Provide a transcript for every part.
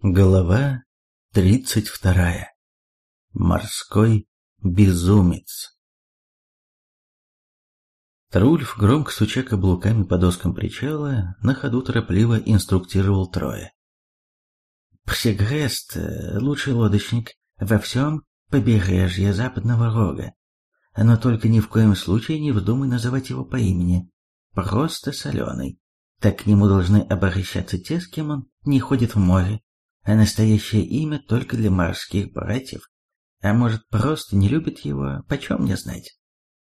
Глава тридцать вторая. Морской безумец. Трульф, громко стуча каблуками по доскам причала, на ходу торопливо инструктировал Троя. «Псегрест, лучший лодочник во всем побережье Западного Рога, но только ни в коем случае не вздумай называть его по имени, просто Соленый. Так к нему должны обращаться те, с кем он не ходит в море, а настоящее имя только для морских братьев. А может, просто не любит его, почем мне знать?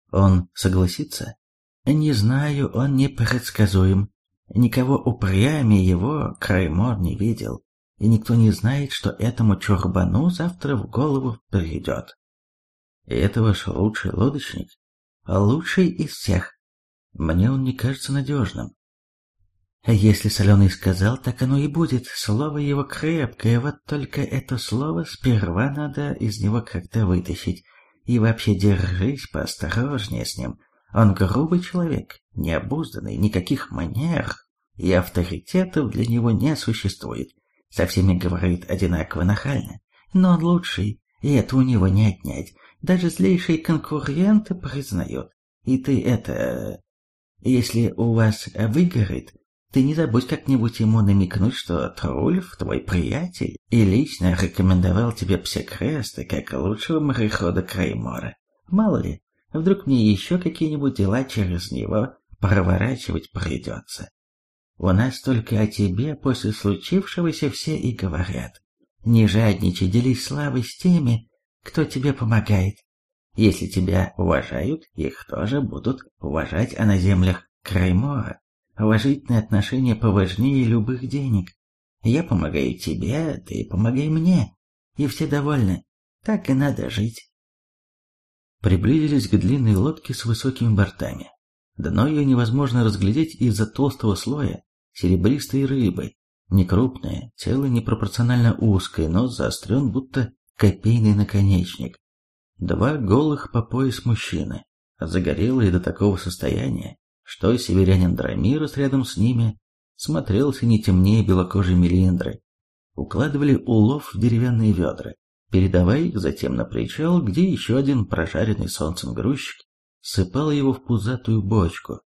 Он согласится? Не знаю, он непредсказуем. Никого упрямее его Краймор не видел, и никто не знает, что этому чурбану завтра в голову придет. И это ваш лучший лодочник? Лучший из всех. Мне он не кажется надежным. Если Соленый сказал, так оно и будет. Слово его крепкое, вот только это слово сперва надо из него как-то вытащить. И вообще держись поосторожнее с ним. Он грубый человек, необузданный, никаких манер и авторитетов для него не существует. Со всеми говорит одинаково нахально. Но он лучший, и это у него не отнять. Даже злейшие конкуренты признают. И ты это... Если у вас выгорит, ты не забудь как-нибудь ему намекнуть, что Трульф твой приятель и лично рекомендовал тебе Псекреста как лучшего морехода Креймора. Мало ли, вдруг мне еще какие-нибудь дела через него проворачивать придется. У нас только о тебе после случившегося все и говорят. Не жадничай, делись славой с теми, кто тебе помогает. Если тебя уважают, их тоже будут уважать, а на землях Краймора Уважительные отношения поважнее любых денег. Я помогаю тебе, ты помогай мне. И все довольны. Так и надо жить. Приблизились к длинной лодке с высокими бортами. Дно ее невозможно разглядеть из-за толстого слоя серебристой рыбы. Некрупная, тело непропорционально узкое, но заострен, будто копейный наконечник. Два голых по пояс мужчины, загорелые до такого состояния, что северянин Драмирос рядом с ними смотрелся не темнее белокожей мелиндры. Укладывали улов в деревянные ведра, передавая их затем на причал, где еще один прожаренный солнцем грузчик сыпал его в пузатую бочку.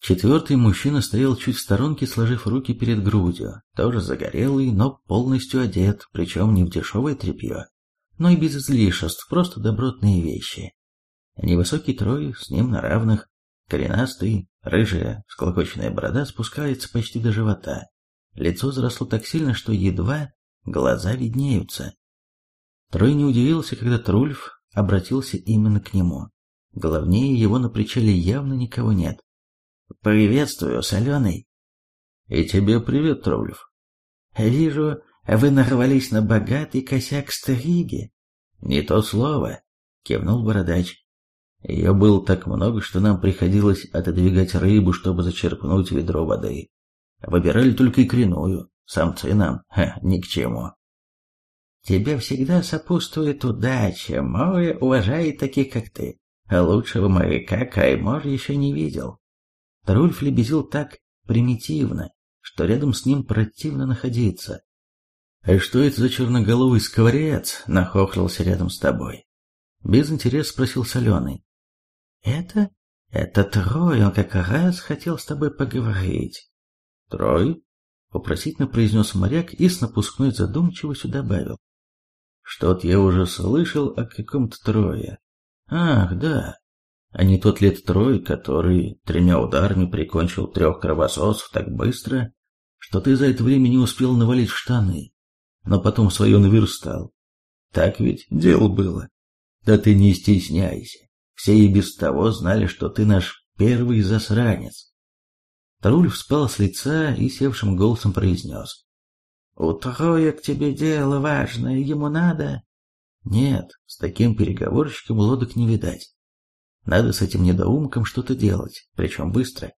Четвертый мужчина стоял чуть в сторонке, сложив руки перед грудью, тоже загорелый, но полностью одет, причем не в дешевое тряпье, но и без излишеств, просто добротные вещи. Невысокий трой, с ним на равных, Коренастый, рыжая, склокоченная борода спускается почти до живота. Лицо заросло так сильно, что едва глаза виднеются. Трой не удивился, когда Трульф обратился именно к нему. Главнее его на причале явно никого нет. «Приветствую, Соленый!» «И тебе привет, Трульф!» «Вижу, вы нарвались на богатый косяк стриги». «Не то слово!» — кивнул бородач. Ее было так много, что нам приходилось отодвигать рыбу, чтобы зачерпнуть ведро воды. Выбирали только икряную, самцы нам ха, ни к чему. Тебе всегда сопутствует удача, море уважает таких, как ты. А лучшего моряка Каймор еще не видел. Трульф лебезил так примитивно, что рядом с ним противно находиться. «А что это за черноголовый скворец?» — нахохлился рядом с тобой. Без интереса спросил Соленый. «Это? Это Трой, он как раз хотел с тобой поговорить». «Трой?» — вопросительно произнес моряк и с напускной задумчивостью добавил. «Что-то я уже слышал о каком-то Трое. Ах, да. А не тот лет Трой, который тремя ударами прикончил трех кровососов так быстро, что ты за это время не успел навалить штаны, но потом свое наверстал. Так ведь дело было. Да ты не стесняйся. Все и без того знали, что ты наш первый засранец. Труль вспал с лица и севшим голосом произнес. «У Троя к тебе дело важное, ему надо...» «Нет, с таким переговорщиком лодок не видать. Надо с этим недоумком что-то делать, причем быстро.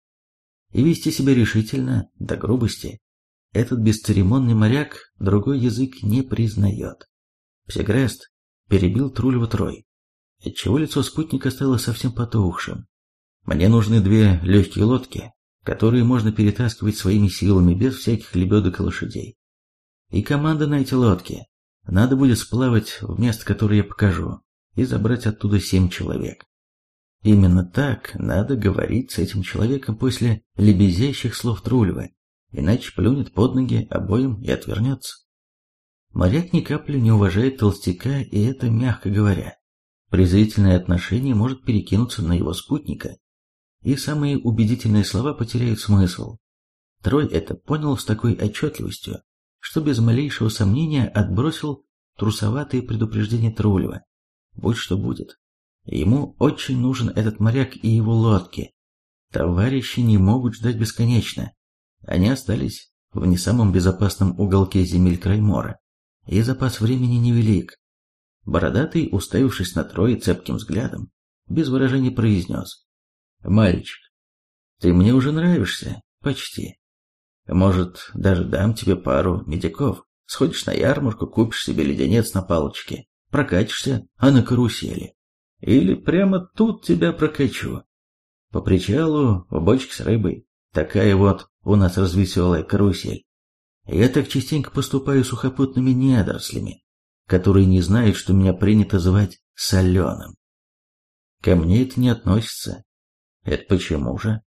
И вести себя решительно, до грубости. Этот бесцеремонный моряк другой язык не признает. Псигрест перебил Трулева Трой отчего лицо спутника стало совсем потухшим. Мне нужны две легкие лодки, которые можно перетаскивать своими силами без всяких лебедок и лошадей. И команда на эти лодки. Надо будет сплавать в место, которое я покажу, и забрать оттуда семь человек. Именно так надо говорить с этим человеком после лебезящих слов Трулева, иначе плюнет под ноги обоим и отвернется. Моряк ни капли не уважает толстяка, и это мягко говоря. Презрительное отношение может перекинуться на его спутника, и самые убедительные слова потеряют смысл. Трой это понял с такой отчетливостью, что без малейшего сомнения отбросил трусоватые предупреждения Трулева. Будь что будет. Ему очень нужен этот моряк и его лодки. Товарищи не могут ждать бесконечно. Они остались в не самом безопасном уголке земель Краймора, и запас времени невелик. Бородатый, уставившись на Троя цепким взглядом, без выражения произнес. «Мальчик, ты мне уже нравишься, почти. Может, даже дам тебе пару медиков. Сходишь на ярмарку, купишь себе леденец на палочке, прокатишься, а на карусели. Или прямо тут тебя прокачу. По причалу, в бочке с рыбой. Такая вот у нас развеселая карусель. Я так частенько поступаю сухопутными недорослями, которые не знают, что меня принято звать соленым. Ко мне это не относится. Это почему же?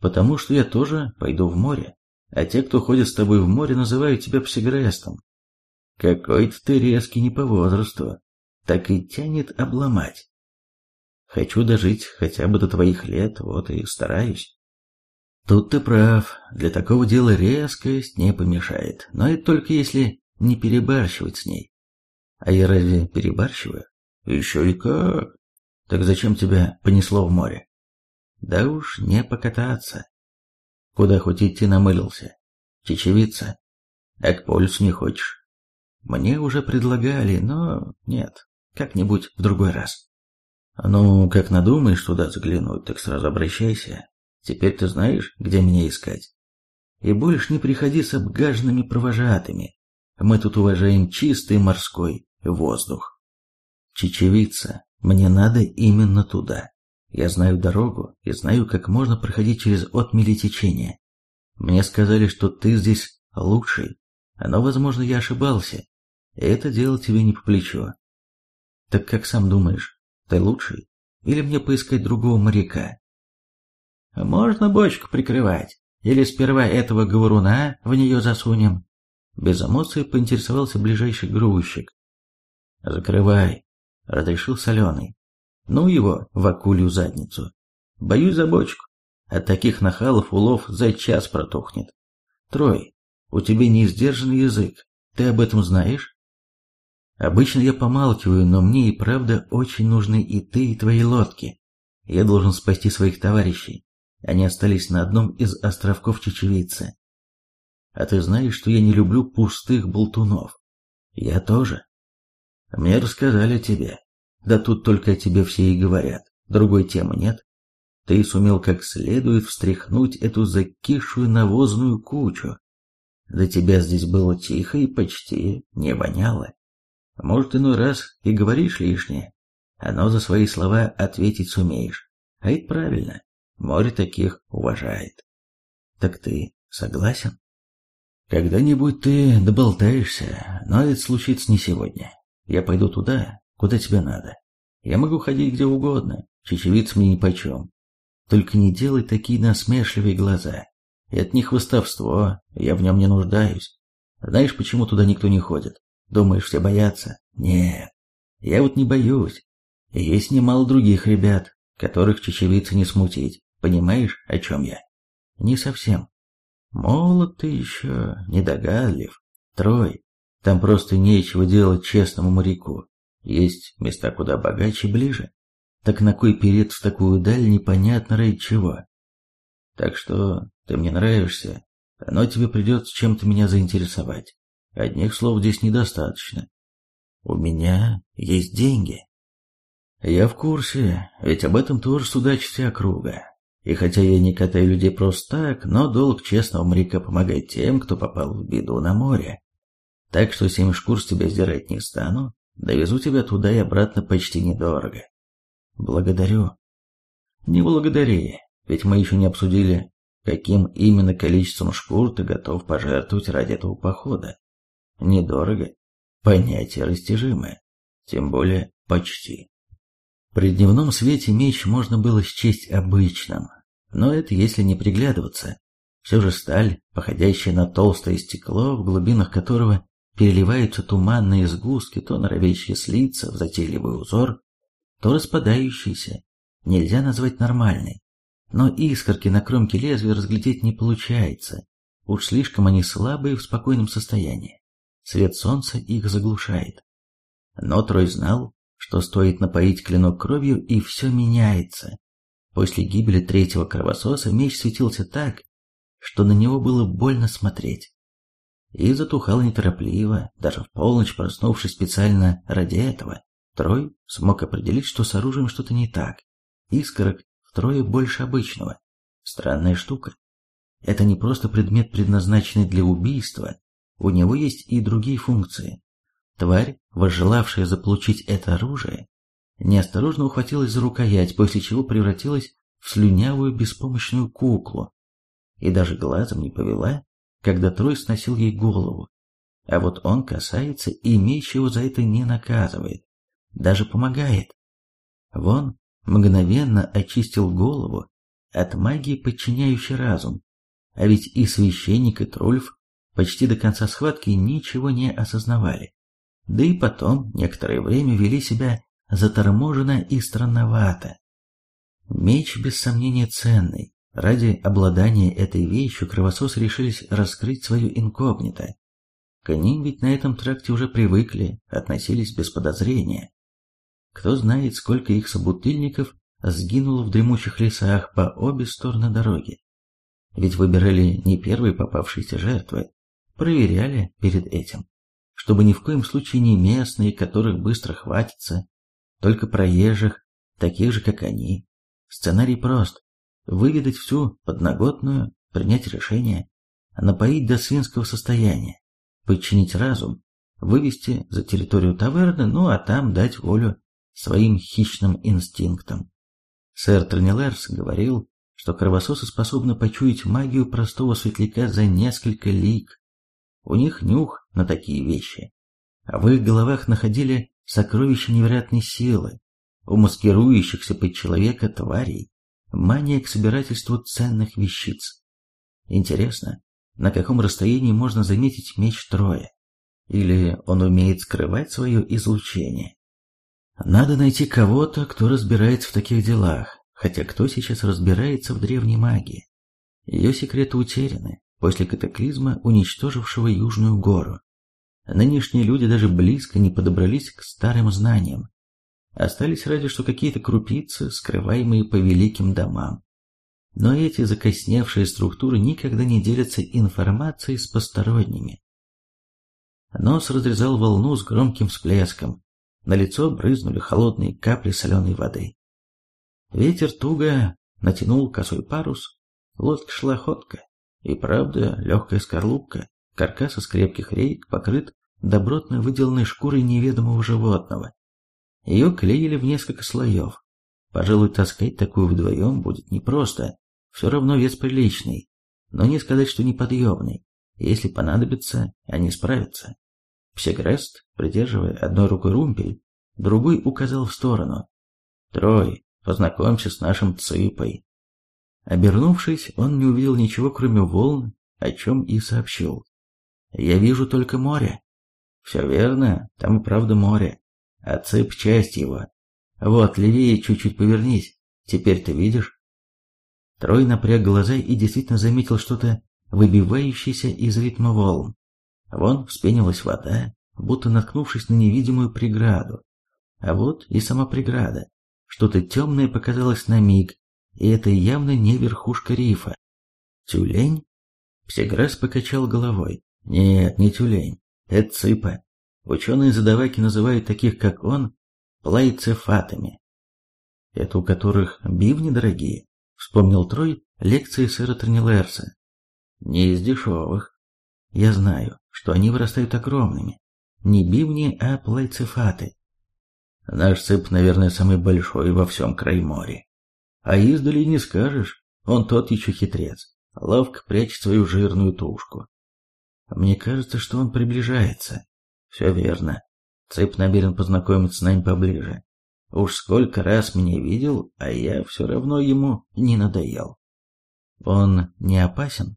Потому что я тоже пойду в море, а те, кто ходит с тобой в море, называют тебя псигрестом. Какой-то ты резкий не по возрасту, так и тянет обломать. Хочу дожить хотя бы до твоих лет, вот и стараюсь. Тут ты прав, для такого дела резкость не помешает, но это только если не перебарщивать с ней. А я разве перебарщиваю? Еще и как. Так зачем тебя понесло в море? Да уж не покататься. Куда хоть идти намылился? Чечевица? А к полюсу не хочешь? Мне уже предлагали, но нет, как-нибудь в другой раз. Ну, как надумаешь туда заглянуть, так сразу обращайся. Теперь ты знаешь, где меня искать. И больше не приходи с обгаженными провожатыми. Мы тут уважаем чистый морской воздух. Чечевица, мне надо именно туда. Я знаю дорогу и знаю, как можно проходить через отмели течения. Мне сказали, что ты здесь лучший, но, возможно, я ошибался. Это дело тебе не по плечу. Так как сам думаешь, ты лучший? Или мне поискать другого моряка? Можно бочку прикрывать. Или сперва этого говоруна в нее засунем? Без эмоций поинтересовался ближайший грузчик. Закрывай, разрешил соленый. Ну его в акулью задницу. Боюсь за бочку. От таких нахалов улов за час протухнет. Трой, у тебя неиздержанный язык. Ты об этом знаешь? Обычно я помалкиваю, но мне и правда очень нужны и ты, и твои лодки. Я должен спасти своих товарищей. Они остались на одном из островков Чечевицы. А ты знаешь, что я не люблю пустых болтунов? Я тоже. Мне рассказали тебе. Да тут только о тебе все и говорят. Другой темы нет. Ты сумел как следует встряхнуть эту закисшую навозную кучу. До тебя здесь было тихо и почти не воняло. Может, иной раз и говоришь лишнее, но за свои слова ответить сумеешь. А это правильно. Море таких уважает. Так ты согласен? Когда-нибудь ты доболтаешься, но это случится не сегодня. Я пойду туда, куда тебе надо. Я могу ходить где угодно, чечевиц мне нипочем. Только не делай такие насмешливые глаза. Это не хвостовство, я в нем не нуждаюсь. Знаешь, почему туда никто не ходит? Думаешь, все боятся? Нет, я вот не боюсь. Есть немало других ребят, которых чечевицы не смутить. Понимаешь, о чем я? Не совсем. Молод ты еще, недогадлив. Трой, там просто нечего делать честному моряку. Есть места куда богаче ближе. Так на кой перед в такую даль непонятно ради чего? Так что ты мне нравишься, но тебе придется чем-то меня заинтересовать. Одних слов здесь недостаточно. У меня есть деньги. Я в курсе, ведь об этом тоже судачит вся округа. И хотя я не катаю людей просто так, но долг честного моряка помогать тем, кто попал в беду на море. Так что семь шкур с тебя сдирать не стану, Довезу тебя туда и обратно почти недорого. Благодарю. Не благодари, ведь мы еще не обсудили, каким именно количеством шкур ты готов пожертвовать ради этого похода. недорого. Понятие растяжимое, тем более почти. При дневном свете меч можно было счесть обычным, но это если не приглядываться. Все же сталь, походящая на толстое стекло, в глубинах которого переливаются туманные сгустки, то норовящие слиться в затейливый узор, то распадающиеся, нельзя назвать нормальной. Но искорки на кромке лезвия разглядеть не получается. Уж слишком они слабые в спокойном состоянии. Свет солнца их заглушает. Но Трой знал, что стоит напоить клинок кровью, и все меняется. После гибели третьего кровососа меч светился так, что на него было больно смотреть. И затухал неторопливо, даже в полночь проснувшись специально ради этого. Трой смог определить, что с оружием что-то не так. Искорок втрое больше обычного. Странная штука. Это не просто предмет, предназначенный для убийства. У него есть и другие функции. Тварь, возжелавшая заполучить это оружие, неосторожно ухватилась за рукоять, после чего превратилась в слюнявую беспомощную куклу. И даже глазом не повела, когда Трой сносил ей голову. А вот он касается, и меч его за это не наказывает даже помогает. Вон, мгновенно очистил голову от магии, подчиняющей разум. А ведь и священник, и Трульф почти до конца схватки ничего не осознавали. Да и потом некоторое время вели себя заторможенно и странновато. Меч, без сомнения, ценный. Ради обладания этой вещью кровососы решились раскрыть свою инкогнито. К ним ведь на этом тракте уже привыкли, относились без подозрения. Кто знает, сколько их собутыльников сгинуло в дремучих лесах по обе стороны дороги. Ведь выбирали не первые попавшиеся жертвы, проверяли перед этим, чтобы ни в коем случае не местные, которых быстро хватится, только проезжих, таких же, как они. Сценарий прост. Выведать всю подноготную, принять решение, напоить до свинского состояния, подчинить разум, вывести за территорию таверны, ну а там дать волю своим хищным инстинктом. Сэр Тренелерс говорил, что кровососы способны почуять магию простого светляка за несколько лиг. У них нюх на такие вещи. В их головах находили сокровища невероятной силы, у маскирующихся под человека тварей, мания к собирательству ценных вещиц. Интересно, на каком расстоянии можно заметить меч Троя? Или он умеет скрывать свое излучение? Надо найти кого-то, кто разбирается в таких делах, хотя кто сейчас разбирается в древней магии? Ее секреты утеряны после катаклизма, уничтожившего Южную гору. Нынешние люди даже близко не подобрались к старым знаниям. Остались разве что какие-то крупицы, скрываемые по великим домам. Но эти закосневшие структуры никогда не делятся информацией с посторонними. Нос разрезал волну с громким всплеском, на лицо брызнули холодные капли соленой воды. Ветер туго натянул косой парус, лодка шла ходка, и правда легкая скорлупка, каркас из крепких рейк покрыт добротно выделанной шкурой неведомого животного. Ее клеили в несколько слоев. Пожалуй, таскать такую вдвоем будет непросто, все равно вес приличный, но не сказать, что неподъемный. Если понадобится, они справятся. Псегрест, придерживая одной рукой румпель, другой указал в сторону. «Трой, познакомься с нашим цыпой». Обернувшись, он не увидел ничего, кроме волн, о чем и сообщил. «Я вижу только море». «Все верно, там и правда море, а цып — часть его. Вот, левее чуть-чуть повернись, теперь ты видишь?» Трой напряг глаза и действительно заметил что-то выбивающееся из ритма волн. Вон вспенилась вода, будто наткнувшись на невидимую преграду. А вот и сама преграда. Что-то темное показалось на миг, и это явно не верхушка рифа. Тюлень? Псиграс покачал головой. Нет, не тюлень. Это цыпа. Ученые-задаваки называют таких, как он, плайцефатами. Это у которых бивни дорогие, вспомнил Трой лекции сэра Тренилерса. Не из дешевых. Я знаю, что они вырастают огромными. Не бивни, а плайцефаты. Наш цып, наверное, самый большой во всем Крайморе. А издали не скажешь, он тот еще хитрец, ловко прячет свою жирную тушку. Мне кажется, что он приближается. Все верно. Цып намерен познакомиться с нами поближе. Уж сколько раз меня видел, а я все равно ему не надоел. Он не опасен?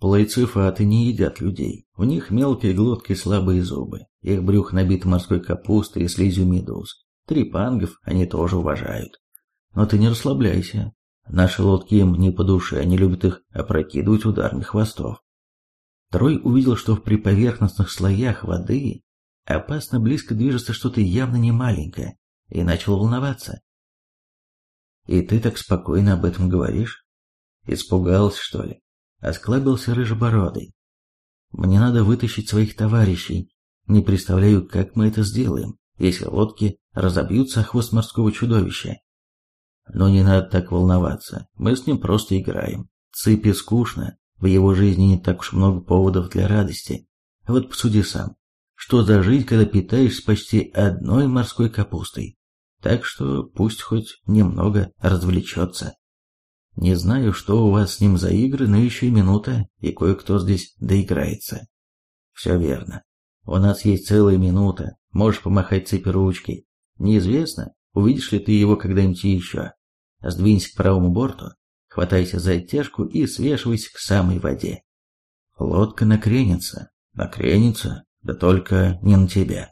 Плейцефаты не едят людей. У них мелкие глотки и слабые зубы. Их брюх набит морской капустой и слизью медуз. Трипангов они тоже уважают. Но ты не расслабляйся. Наши лодки им не по душе, они любят их опрокидывать ударами хвостов. Трой увидел, что в приповерхностных слоях воды опасно близко движется что-то явно не маленькое, и начал волноваться. «И ты так спокойно об этом говоришь? Испугался, что ли?» Осклабился рыжебородый. «Мне надо вытащить своих товарищей. Не представляю, как мы это сделаем, если лодки разобьются о хвост морского чудовища. Но не надо так волноваться, мы с ним просто играем. Цыпи скучно, в его жизни не так уж много поводов для радости. Вот посуди сам, что за жизнь, когда питаешься почти одной морской капустой? Так что пусть хоть немного развлечется. Не знаю, что у вас с ним за игры, но еще и минута, и кое-кто здесь доиграется. Все верно. У нас есть целая минута, можешь помахать цепи ручкой. Неизвестно, увидишь ли ты его когда-нибудь еще. Сдвинься к правому борту, хватайся за оттяжку и свешивайся к самой воде. Лодка накренится, накренится, да только не на тебя.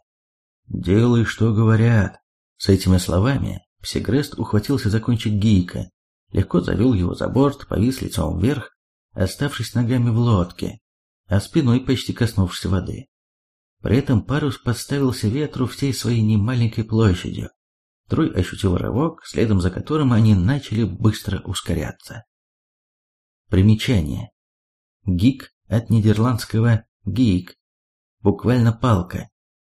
Делай, что говорят. С этими словами Псигрест ухватился за кончик гейка, легко завел его за борт, повис лицом вверх, оставшись ногами в лодке, а спиной почти коснувшись воды. При этом парус подставился ветру всей своей немаленькой площадью. Трой ощутил рывок, следом за которым они начали быстро ускоряться. Примечание. Гик от нидерландского гик, буквально палка,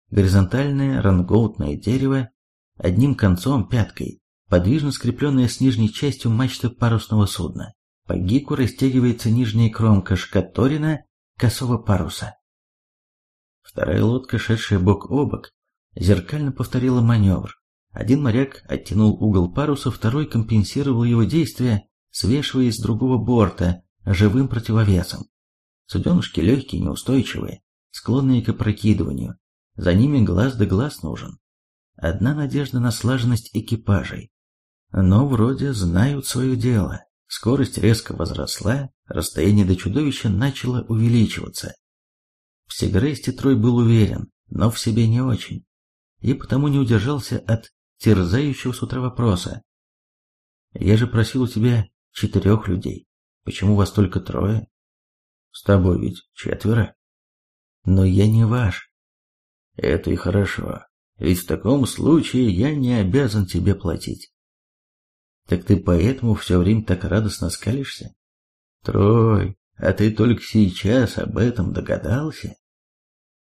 горизонтальное рангоутное дерево, одним концом пяткой, подвижно скрепленное с нижней частью мачты парусного судна. По гику растягивается нижняя кромка шкаторина косого паруса. Вторая лодка, шедшая бок о бок, зеркально повторила маневр. Один моряк оттянул угол паруса, второй компенсировал его действия, свешиваясь с другого борта живым противовесом. Суденышки легкие, неустойчивые, склонные к опрокидыванию. За ними глаз да глаз нужен. Одна надежда на слаженность экипажей. Но вроде знают свое дело. Скорость резко возросла, расстояние до чудовища начало увеличиваться. В Сигресте Трой был уверен, но в себе не очень, и потому не удержался от терзающего с утра вопроса. «Я же просил у тебя четырех людей. Почему вас только трое? С тобой ведь четверо. Но я не ваш. Это и хорошо, ведь в таком случае я не обязан тебе платить. Так ты поэтому все время так радостно скалишься? Трой, а ты только сейчас об этом догадался?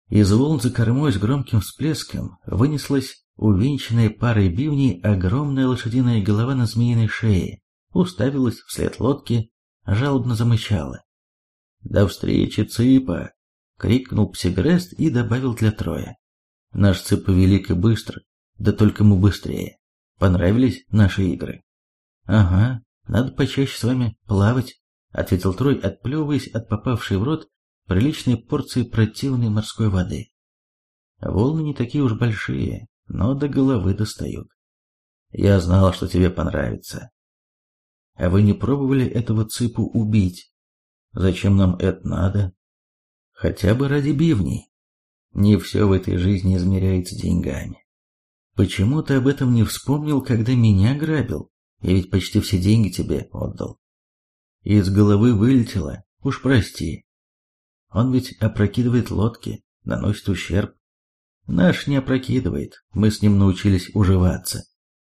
Из волн за кормой с громким всплеском вынеслась увенчанная парой бивней огромная лошадиная голова на змеиной шее, уставилась вслед лодки, жалобно замычала. «До встречи, Цыпа!» — крикнул Псигрест и добавил для Троя. «Наш Цыпа велик и быстр, да только мы быстрее. Понравились наши игры?» «Ага, надо почаще с вами плавать», — ответил Трой, отплевываясь от попавшей в рот приличной порции противной морской воды. «Волны не такие уж большие, но до головы достают. Я знал, что тебе понравится. А вы не пробовали этого цыпу убить? Зачем нам это надо? Хотя бы ради бивней. Не все в этой жизни измеряется деньгами. Почему ты об этом не вспомнил, когда меня грабил? Я ведь почти все деньги тебе отдал. Из головы вылетело, уж прости. Он ведь опрокидывает лодки, наносит ущерб. Наш не опрокидывает, мы с ним научились уживаться.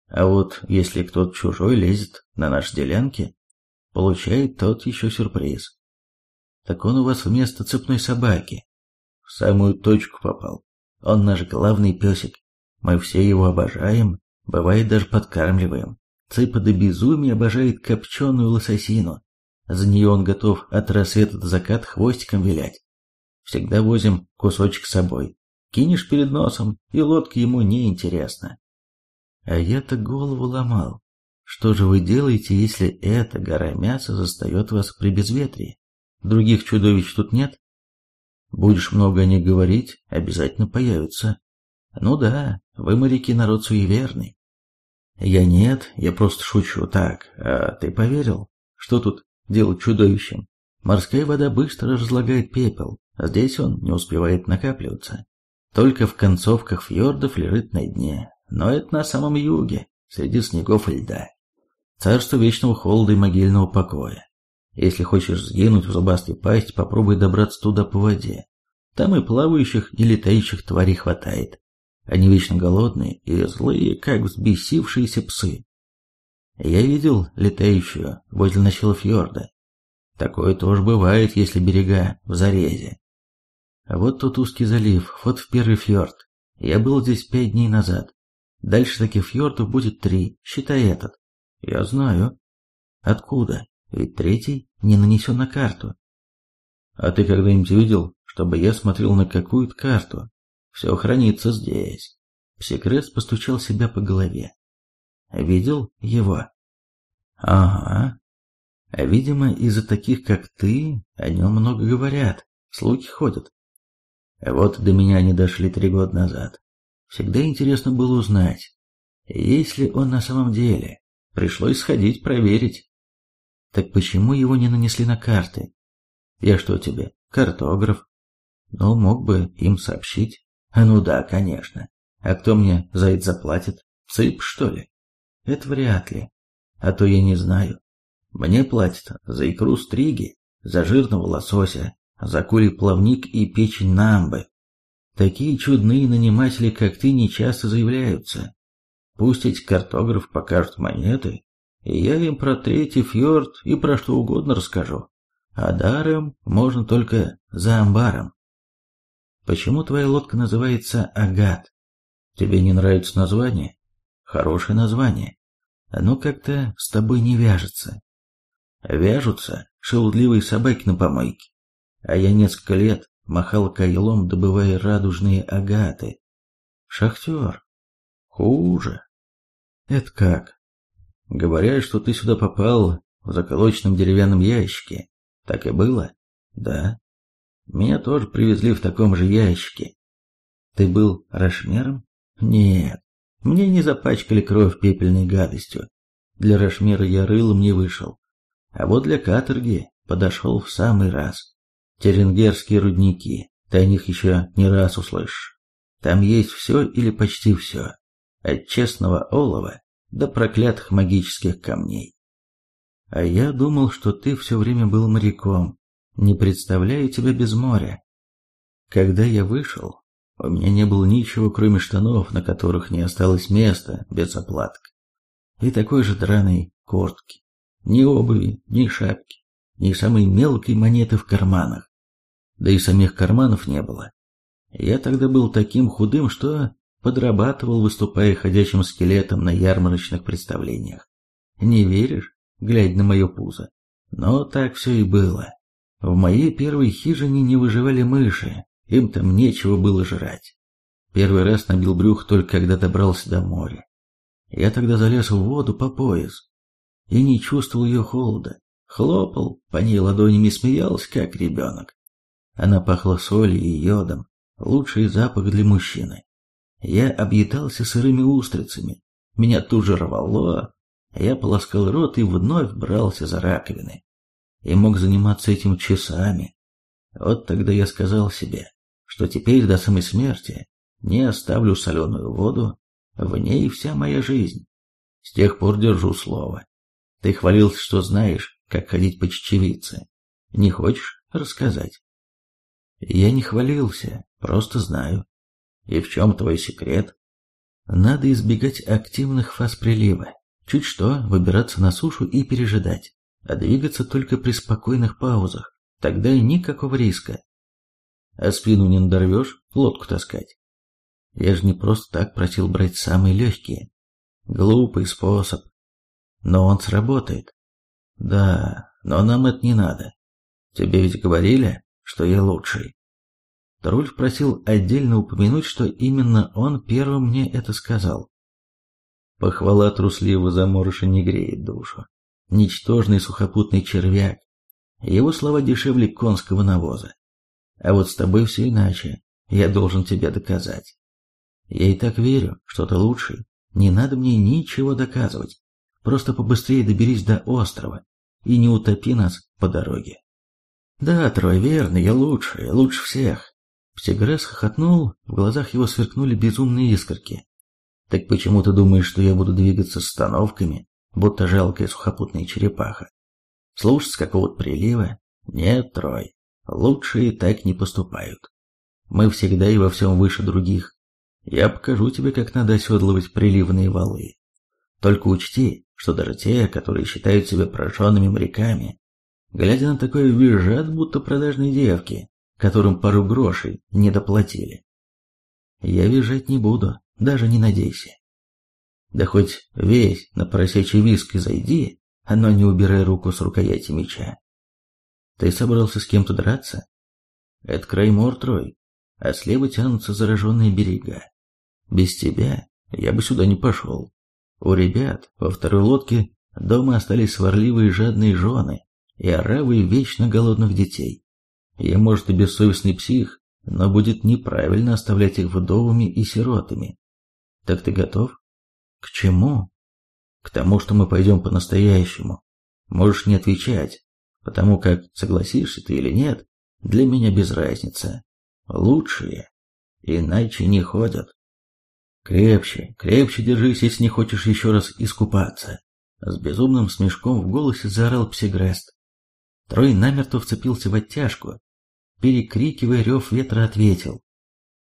А вот если кто-то чужой лезет на наши делянки, получает тот еще сюрприз. Так он у вас вместо цепной собаки. В самую точку попал. Он наш главный песик. Мы все его обожаем, бывает даже подкармливаем. Цыпа до безумия обожает копченую лососину. За нее он готов от рассвета до заката хвостиком вилять. Всегда возим кусочек с собой. Кинешь перед носом, и лодка ему не интересна. А я-то голову ломал. Что же вы делаете, если эта гора мяса застает вас при безветрии? Других чудовищ тут нет? Будешь много о них говорить, обязательно появятся. Ну да, вы, моряки, народ суеверный. Я нет, я просто шучу. Так, а ты поверил? Что тут делать чудовищем? Морская вода быстро разлагает пепел, а здесь он не успевает накапливаться. Только в концовках фьордов лежит на дне. Но это на самом юге, среди снегов и льда. Царство вечного холода и могильного покоя. Если хочешь сгинуть в зубастой пасть, попробуй добраться туда по воде. Там и плавающих, и летающих тварей хватает. Они вечно голодные и злые, как взбесившиеся псы. Я видел летающую возле начала фьорда. Такое тоже бывает, если берега в зарезе. Вот тот узкий залив, вот в первый фьорд. Я был здесь пять дней назад. Дальше таких фьордов будет три, считай этот. Я знаю. Откуда? Ведь третий не нанесен на карту. А ты когда-нибудь видел, чтобы я смотрел на какую-то карту? Все хранится здесь. Псикрес постучал себя по голове. Видел его? Ага. Видимо, из-за таких, как ты, о нем много говорят, слухи ходят. Вот до меня они дошли три года назад. Всегда интересно было узнать, есть ли он на самом деле. Пришлось сходить проверить. Так почему его не нанесли на карты? Я что тебе, картограф? Ну, мог бы им сообщить. А ну да, конечно. А кто мне за это заплатит? Цып, что ли? Это вряд ли. А то я не знаю. Мне платят за икру стриги, за жирного лосося, за курий плавник и печень намбы. Такие чудные наниматели, как ты, не часто заявляются. Пусть эти картограф покажут монеты, и я им про третий фьорд и про что угодно расскажу. А даром можно только за амбаром. Почему твоя лодка называется Агат? Тебе не нравится название? Хорошее название. Оно как-то с тобой не вяжется. Вяжутся шелудливые собаки на помойке. А я несколько лет махал кайлом, добывая радужные агаты. Шахтер. Хуже. Это как? Говорят, что ты сюда попал в заколоченном деревянном ящике. Так и было? Да. Меня тоже привезли в таком же ящике. Ты был Рашмером? Нет. Мне не запачкали кровь пепельной гадостью. Для Рашмера я рылом не вышел. А вот для каторги подошел в самый раз. Теренгерские рудники. Ты о них еще не раз услышишь. Там есть все или почти все. От честного олова до проклятых магических камней. А я думал, что ты все время был моряком. Не представляю тебя без моря. Когда я вышел, у меня не было ничего, кроме штанов, на которых не осталось места без оплаток. И такой же драной куртки. Ни обуви, ни шапки, ни самой мелкой монеты в карманах. Да и самих карманов не было. Я тогда был таким худым, что подрабатывал, выступая ходячим скелетом на ярмарочных представлениях. Не веришь, глядя на мое пузо? Но так все и было. В моей первой хижине не выживали мыши, им там нечего было жрать. Первый раз набил брюх только когда добрался до моря. Я тогда залез в воду по пояс и не чувствовал ее холода. Хлопал по ней ладонями смеялся, как ребенок. Она пахла солью и йодом, лучший запах для мужчины. Я объедался сырыми устрицами, меня тут же рвало, я полоскал рот и вновь брался за раковины. И мог заниматься этим часами. Вот тогда я сказал себе, что теперь до самой смерти не оставлю соленую воду, в ней вся моя жизнь. С тех пор держу слово. Ты хвалился, что знаешь, как ходить по чечевице. Не хочешь рассказать? Я не хвалился, просто знаю. И в чем твой секрет? Надо избегать активных фаз прилива. Чуть что, выбираться на сушу и пережидать. А двигаться только при спокойных паузах. Тогда и никакого риска. А спину не надорвешь, лодку таскать. Я же не просто так просил брать самые легкие. Глупый способ. Но он сработает. Да, но нам это не надо. Тебе ведь говорили, что я лучший. Трульф просил отдельно упомянуть, что именно он первым мне это сказал. Похвала трусливого заморыша не греет душу. Ничтожный сухопутный червяк. Его слова дешевле конского навоза. А вот с тобой все иначе. Я должен тебе доказать. Я и так верю, что ты лучший. Не надо мне ничего доказывать. Просто побыстрее доберись до острова и не утопи нас по дороге. Да, Трой, верно, я лучший, лучше всех. Птигрес хохотнул, в глазах его сверкнули безумные искорки. Так почему ты думаешь, что я буду двигаться с остановками, будто жалкая сухопутная черепаха? Слушать какого-то прилива? Нет, Трой, лучшие так не поступают. Мы всегда и во всем выше других. Я покажу тебе, как надо оседлывать приливные валы. Только учти, что даже те, которые считают себя прожженными моряками, глядя на такое, визжат, будто продажные девки, которым пару грошей не доплатили. Я визжать не буду, даже не надейся. Да хоть весь на поросячий виск и зайди, но не убирай руку с рукояти меча. Ты собрался с кем-то драться? Это край Мортрой, а слева тянутся зараженные берега. Без тебя я бы сюда не пошел. У ребят во второй лодке дома остались сварливые жадные жены и оравы вечно голодных детей. Я, может, и бессовестный псих, но будет неправильно оставлять их вдовами и сиротами. Так ты готов? К чему? К тому, что мы пойдем по-настоящему. Можешь не отвечать, потому как, согласишься ты или нет, для меня без разницы. Лучшие, иначе не ходят. Крепче, крепче держись, если не хочешь еще раз искупаться. С безумным смешком в голосе заорал Псигрест. Трой намертво вцепился в оттяжку. Перекрикивая рев ветра, ответил.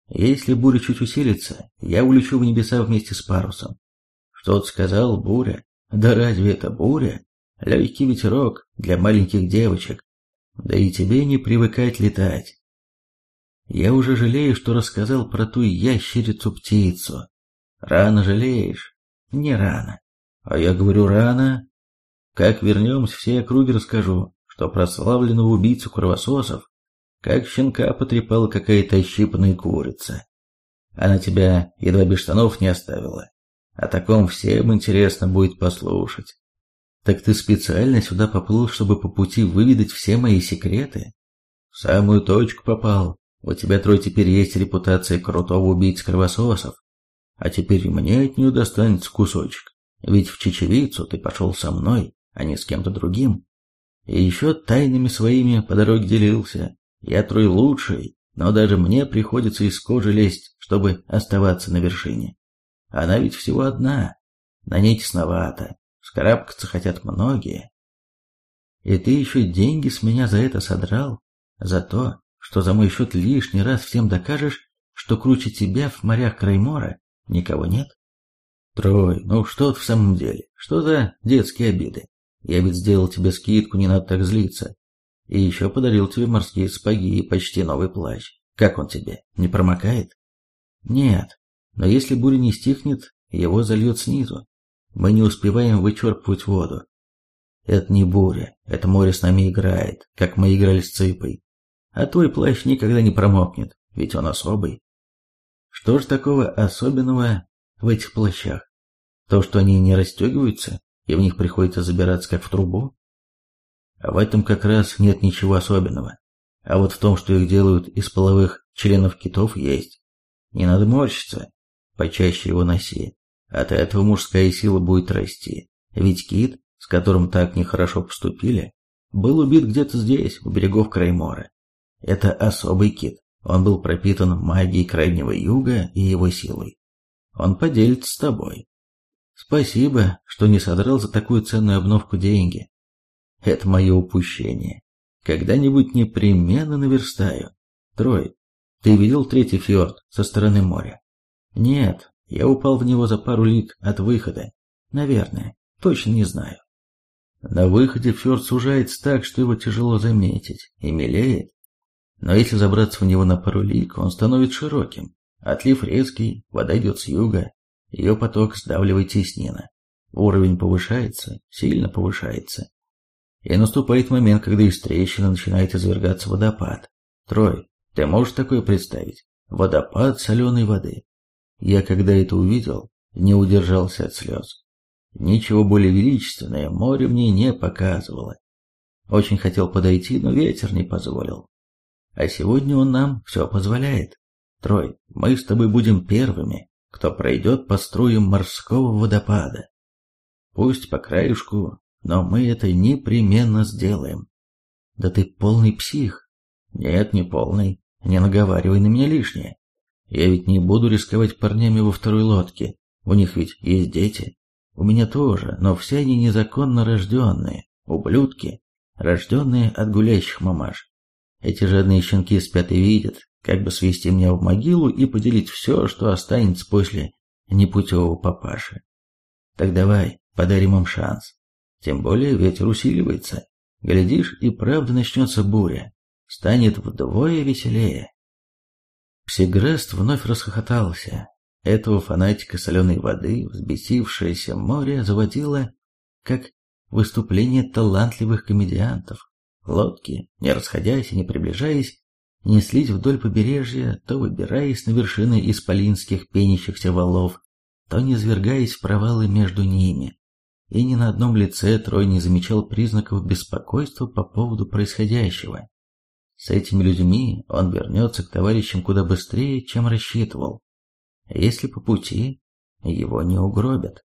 Если буря чуть усилится, я улечу в небеса вместе с парусом. Что-то сказал буря. Да разве это буря? Легкий ветерок для маленьких девочек. Да и тебе не привыкать летать. Я уже жалею, что рассказал про ту ящерицу-птицу. Рано жалеешь? Не рано. А я говорю рано. Как вернемся, все округи расскажу, что прославленного убийцу кровососов как щенка потрепала какая-то ощипанная курица. Она тебя едва без штанов не оставила. О таком всем интересно будет послушать. Так ты специально сюда поплыл, чтобы по пути выведать все мои секреты? В самую точку попал. У тебя, Трой, теперь есть репутация крутого убийцы-кровососов. А теперь мне от нее достанется кусочек. Ведь в чечевицу ты пошел со мной, а не с кем-то другим. И еще тайнами своими по дороге делился. Я Трой лучший, но даже мне приходится из кожи лезть, чтобы оставаться на вершине. Она ведь всего одна. На ней тесновато. Скарабкаться хотят многие. И ты еще деньги с меня за это содрал? За то, что за мой счет лишний раз всем докажешь, что круче тебя в морях Краймора никого нет? Трой, ну что ты в самом деле? Что за детские обиды? Я ведь сделал тебе скидку, не надо так злиться. И еще подарил тебе морские сапоги и почти новый плащ. Как он тебе? Не промокает? Нет. Но если буря не стихнет, его зальет снизу. Мы не успеваем вычерпывать воду. Это не буря, это море с нами играет, как мы играли с цыпой. А твой плащ никогда не промокнет, ведь он особый. Что ж такого особенного в этих плащах? То, что они не расстегиваются, и в них приходится забираться как в трубу? В этом как раз нет ничего особенного. А вот в том, что их делают из половых членов китов, есть. Не надо морщиться. Почаще его носи. От этого мужская сила будет расти. Ведь кит, с которым так нехорошо поступили, был убит где-то здесь, у берегов Краймора. Это особый кит. Он был пропитан магией Крайнего Юга и его силой. Он поделится с тобой. Спасибо, что не содрал за такую ценную обновку деньги. Это мое упущение. Когда-нибудь непременно наверстаю. Трой, ты видел третий фьорд со стороны моря? Нет, я упал в него за пару лиг от выхода. Наверное, точно не знаю. На выходе фьорд сужается так, что его тяжело заметить, и мелеет. Но если забраться в него на пару лиг, он становится широким. Отлив резкий, вода идет с юга, ее поток сдавливает теснина. Уровень повышается, сильно повышается. И наступает момент, когда из трещины начинает извергаться водопад. Трой, ты можешь такое представить? Водопад соленой воды. Я, когда это увидел, не удержался от слез. Ничего более величественное море мне не показывало. Очень хотел подойти, но ветер не позволил. а сегодня он нам все позволяет. Трой, мы с тобой будем первыми, кто пройдет по струям морского водопада. Пусть по краешку, но мы это непременно сделаем. Да ты полный псих. Нет, не полный. Не наговаривай на меня лишнее. Я ведь не буду рисковать парнями во второй лодке. У них ведь есть дети. У меня тоже, но все они незаконно рожденные, ублюдки, рожденные от гулящих мамаш. Эти жадные щенки спят и видят, как бы свести меня в могилу и поделить все, что останется после непутевого папаши. Так давай, подарим им шанс. Тем более ветер усиливается. Глядишь, и правда начнется буря. Станет вдвое веселее. Псигрест вновь расхохотался. Этого фанатика соленой воды, взбесившееся море, заводило, как выступление талантливых комедиантов. Лодки, не расходясь и не приближаясь, неслись вдоль побережья, то выбираясь на вершины исполинских пенящихся валов, то низвергаясь в провалы между ними. И ни на одном лице Трой не замечал признаков беспокойства по поводу происходящего. С этими людьми он вернется к товарищам куда быстрее, чем рассчитывал. Если по пути его не угробят.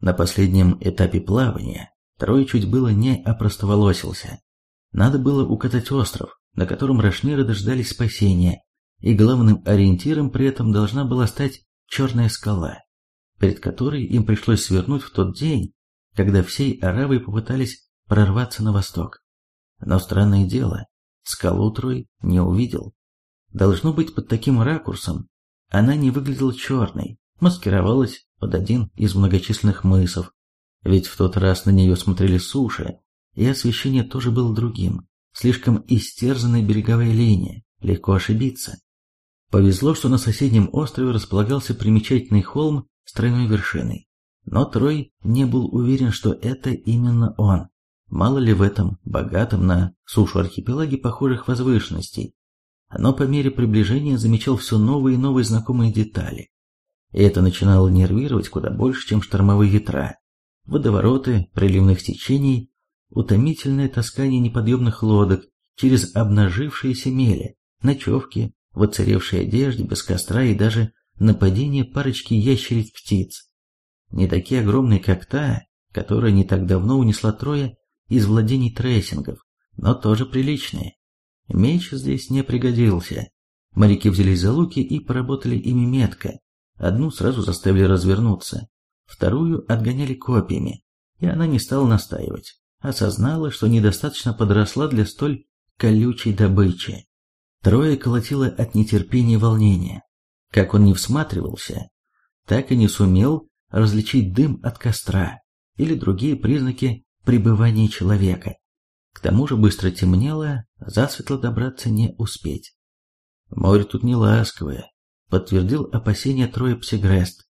На последнем этапе плавания Трой чуть было не опростоволосился. Надо было укатать остров, на котором Рашниры дождались спасения, и главным ориентиром при этом должна была стать черная скала, перед которой им пришлось свернуть в тот день, когда всей Аравой попытались прорваться на восток. Но странное дело, скалу Трой не увидел. Должно быть, под таким ракурсом она не выглядела черной, маскировалась под один из многочисленных мысов, ведь в тот раз на нее смотрели суши, и освещение тоже было другим, слишком истерзанная береговая линия, легко ошибиться. Повезло, что на соседнем острове располагался примечательный холм с тройной вершиной, но Трой не был уверен, что это именно он. Мало ли в этом богатом на сушу архипелаге похожих возвышенностей. Но по мере приближения замечал все новые и новые знакомые детали. И это начинало нервировать куда больше, чем штормовые ветра, водовороты, приливных течений утомительное таскание неподъемных лодок через обнажившиеся мели, ночевки, в оцаревшей одежде, без костра и даже нападение парочки ящериц-птиц. Не такие огромные, как та, которая не так давно унесла трое из владений трессингов, но тоже приличные. Меч здесь не пригодился. Моряки взялись за луки и поработали ими метко. Одну сразу заставили развернуться, вторую отгоняли копьями, и она не стала настаивать осознала, что недостаточно подросла для столь колючей добычи. Трое колотило от нетерпения и волнения. Как он не всматривался, так и не сумел различить дым от костра или другие признаки пребывания человека. К тому же быстро темнело, засветло добраться не успеть. Море тут не ласковое, подтвердил опасение трое псигрест.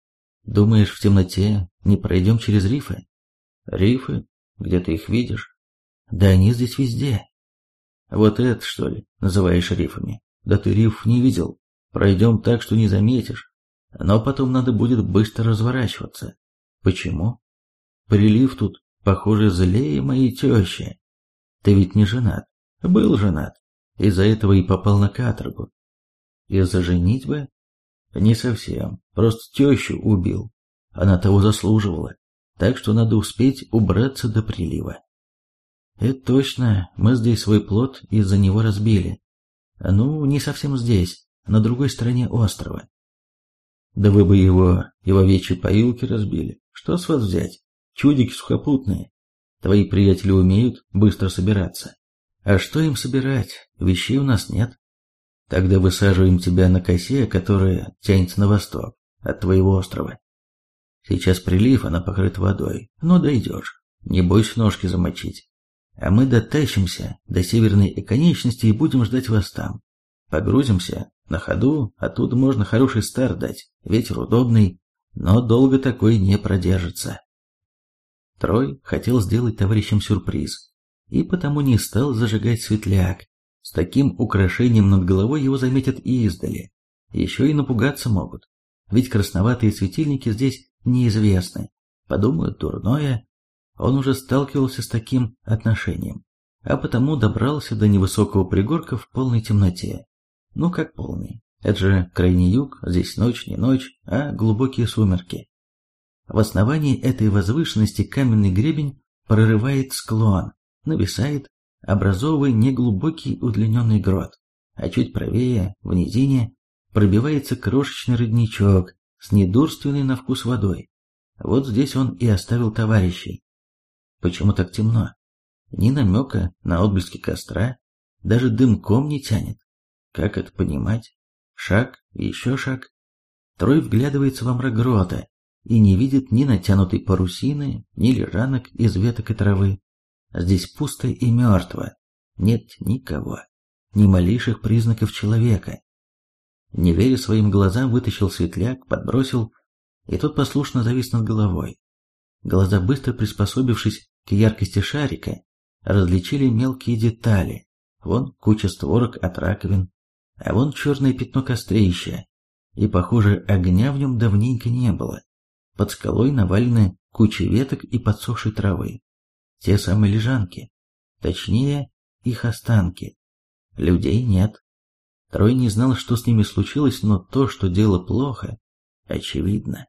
Думаешь, в темноте не пройдем через рифы? Рифы? Где ты их видишь? Да они здесь везде. Вот это, что ли, называешь рифами? Да ты риф не видел. Пройдем так, что не заметишь. Но потом надо будет быстро разворачиваться. Почему? Прилив тут, похоже, злее моей тещи. Ты ведь не женат. Был женат. Из-за этого и попал на каторгу. Из-за женитьбы? Не совсем. Просто тещу убил. Она того заслуживала так что надо успеть убраться до прилива. Это точно, мы здесь свой плод из-за него разбили. Ну, не совсем здесь, на другой стороне острова. Да вы бы его и в овечьей поилке разбили. Что с вас взять? Чудики сухопутные. Твои приятели умеют быстро собираться. А что им собирать? Вещей у нас нет. Тогда высаживаем тебя на косе, которая тянется на восток от твоего острова. Сейчас прилив, она покрыта водой. Но дойдешь. Не бойся ножки замочить. А мы дотащимся до северной оконечности и будем ждать вас там. Погрузимся на ходу, оттуда можно хороший старт дать. Ветер удобный, но долго такой не продержится. Трой хотел сделать товарищам сюрприз, и потому не стал зажигать светляк. С таким украшением над головой его заметят и издали. Еще и напугаться могут, ведь красноватые светильники здесь неизвестны, подумают дурное. Он уже сталкивался с таким отношением. а потому добрался до невысокого пригорка в полной темноте. Ну как полный? Это же крайний юг, здесь ночь не ночь, а глубокие сумерки. В основании этой возвышенности каменный гребень прорывает склон, нависает, образовывая неглубокий удлиненный грот, а чуть правее, в низине, пробивается крошечный родничок с недурственной на вкус водой. Вот здесь он и оставил товарищей. Почему так темно? Ни намека на отблески костра, даже дымком не тянет. Как это понимать? Шаг, еще шаг. Трой вглядывается во мрак грота и не видит ни натянутой парусины, ни лежанок из веток и травы. Здесь пусто и мертво. Нет никого. Ни малейших признаков человека. Не веря своим глазам, вытащил светляк, подбросил, и тот послушно завис над головой. Глаза, быстро приспособившись к яркости шарика, различили мелкие детали. Вон куча створок от раковин, а вон черное пятно кострища, и, похоже, огня в нем давненько не было. Под скалой навалены куча веток и подсохшей травы. Те самые лежанки. Точнее, их останки. Людей нет. Трой не знал, что с ними случилось, но то, что дело плохо, очевидно.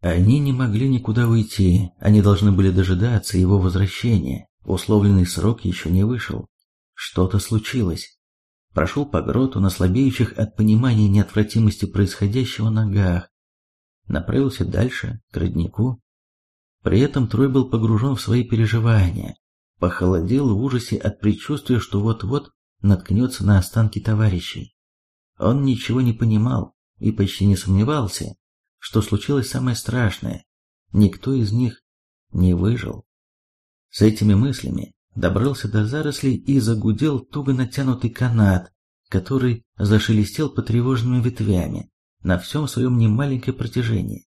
Они не могли никуда уйти, они должны были дожидаться его возвращения. Условленный срок еще не вышел. Что-то случилось. Прошел по гроту на слабеющих от понимания неотвратимости происходящего ногах. Направился дальше, к роднику. При этом Трой был погружен в свои переживания. Похолодел в ужасе от предчувствия, что вот-вот наткнется на останки товарищей. Он ничего не понимал и почти не сомневался, что случилось самое страшное. Никто из них не выжил. С этими мыслями добрался до зарослей и загудел туго натянутый канат, который зашелестел потревоженными ветвями на всем своем немаленьком протяжении.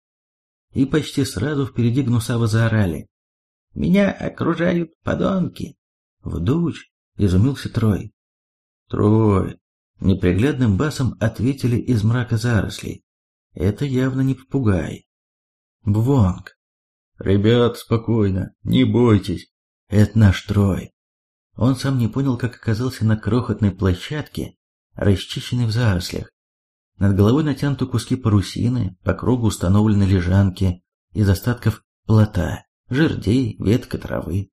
И почти сразу впереди гнусаво заорали. «Меня окружают подонки!» «Вдуч!» — изумился Трой. «Трой!» — неприглядным басом ответили из мрака зарослей. «Это явно не попугай». «Бвонг!» «Ребят, спокойно, не бойтесь, это наш Трой». Он сам не понял, как оказался на крохотной площадке, расчищенной в зарослях. Над головой натянуты куски парусины, по кругу установлены лежанки из остатков плота, жердей, ветка травы.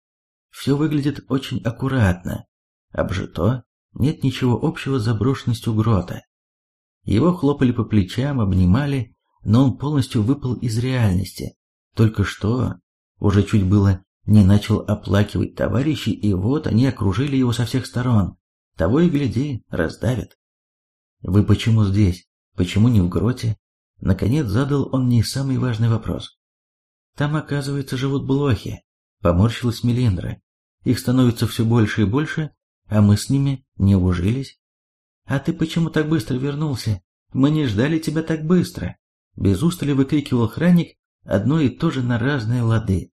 Все выглядит очень аккуратно, обжито, нет ничего общего с заброшенностью грота. Его хлопали по плечам, обнимали, но он полностью выпал из реальности. Только что, уже чуть было не начал оплакивать товарищей, и вот они окружили его со всех сторон. Того и гляди, раздавят. «Вы почему здесь? Почему не в гроте?» Наконец задал он не самый важный вопрос. «Там, оказывается, живут блохи», — поморщилась Мелиндра. «Их становится все больше и больше, а мы с ними не ужились». «А ты почему так быстро вернулся? Мы не ждали тебя так быстро!» Без устали выкрикивал охранник, одно и то же на разные лады.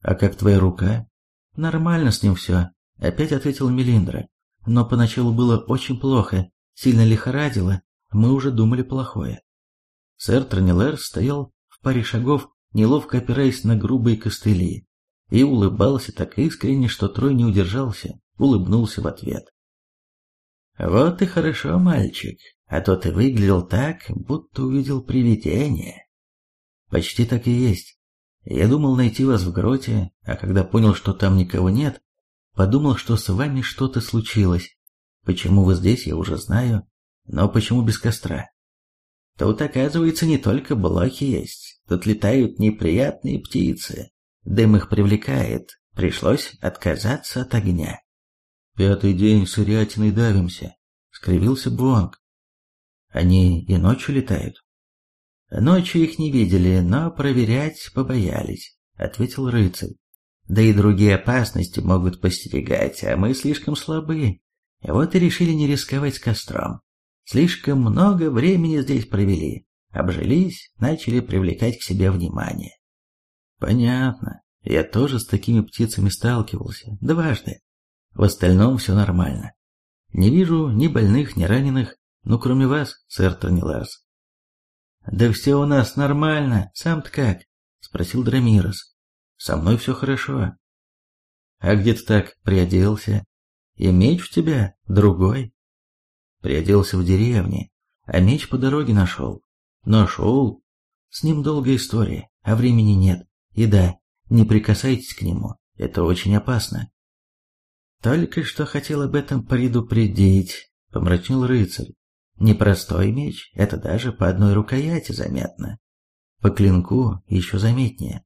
«А как твоя рука?» «Нормально с ним все», — опять ответила Мелиндра. «Но поначалу было очень плохо, сильно лихорадило, мы уже думали плохое». Сэр Тронилер стоял в паре шагов, неловко опираясь на грубые костыли, и улыбался так искренне, что Трой не удержался, улыбнулся в ответ. «Вот и хорошо, мальчик, а то ты выглядел так, будто увидел привидение». Почти так и есть. Я думал найти вас в гроте, а когда понял, что там никого нет, подумал, что с вами что-то случилось. Почему вы здесь, я уже знаю, но почему без костра? Тут, оказывается, не только блоки есть, тут летают неприятные птицы. Дым их привлекает, пришлось отказаться от огня. Пятый день сырятиной давимся, скривился Бонг. Они и ночью летают? Ночью их не видели, но проверять побоялись, ответил рыцарь. Да и другие опасности могут постерегать, а мы слишком слабы. Вот и решили не рисковать костром. Слишком много времени здесь провели. Обжились, начали привлекать к себе внимание. Понятно. Я тоже с такими птицами сталкивался. Дважды. В остальном все нормально. Не вижу ни больных, ни раненых, ну кроме вас, сэр Тониларс. «Да все у нас нормально, сам-то как?» — спросил Драмирос. «Со мной все хорошо». А где ты так приоделся? И меч у тебя другой. Приоделся в деревне, а меч по дороге нашел. Нашел. С ним долгая история, а времени нет. И да, не прикасайтесь к нему, это очень опасно. Только что хотел об этом предупредить, помрачнел рыцарь. Непростой меч, это даже по одной рукояти заметно. По клинку еще заметнее.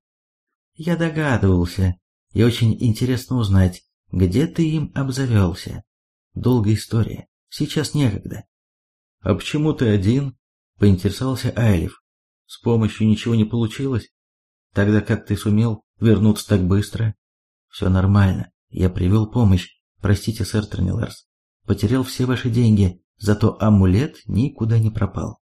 Я догадывался, и очень интересно узнать, где ты им обзавелся. Долгая история, сейчас некогда. А почему ты один? Поинтересовался Айлев. С помощью ничего не получилось? Тогда как ты сумел вернуться так быстро? Все нормально, я привел помощь. Простите, сэр Терниларс. Потерял все ваши деньги, зато амулет никуда не пропал.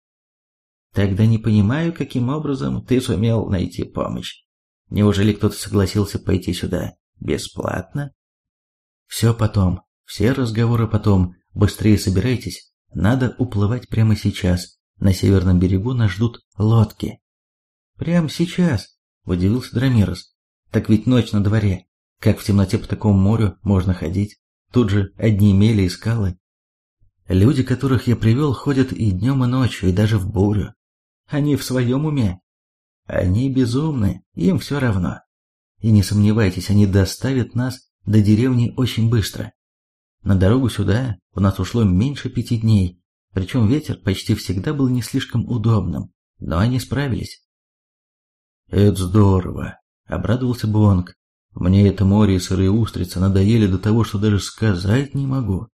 Тогда не понимаю, каким образом ты сумел найти помощь. Неужели кто-то согласился пойти сюда бесплатно? Все потом, все разговоры потом. Быстрее собирайтесь, надо уплывать прямо сейчас. На северном берегу нас ждут лодки. Прямо сейчас, удивился Драмирос. Так ведь ночь на дворе. Как в темноте по такому морю можно ходить? Тут же одни мели и скалы. Люди, которых я привел, ходят и днем, и ночью, и даже в бурю. Они в своем уме. Они безумны, им все равно. И не сомневайтесь, они доставят нас до деревни очень быстро. На дорогу сюда у нас ушло меньше пяти дней, причем ветер почти всегда был не слишком удобным, но они справились. «Это здорово», — обрадовался Бонг. «Мне это море и сырые устрицы надоели до того, что даже сказать не могу.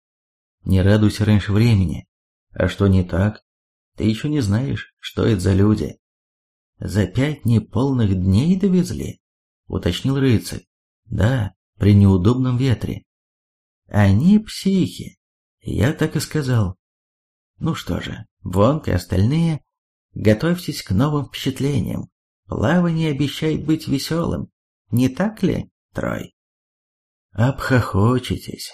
Не радуйся раньше времени. А что не так? Ты еще не знаешь, что это за люди. За пять неполных дней довезли, уточнил рыцарь. Да, при неудобном ветре. Они психи. Я так и сказал. Ну что же, Вонг и остальные, готовьтесь к новым впечатлениям. Плавание обещает быть веселым. Не так ли, Трой? Обхохочетесь,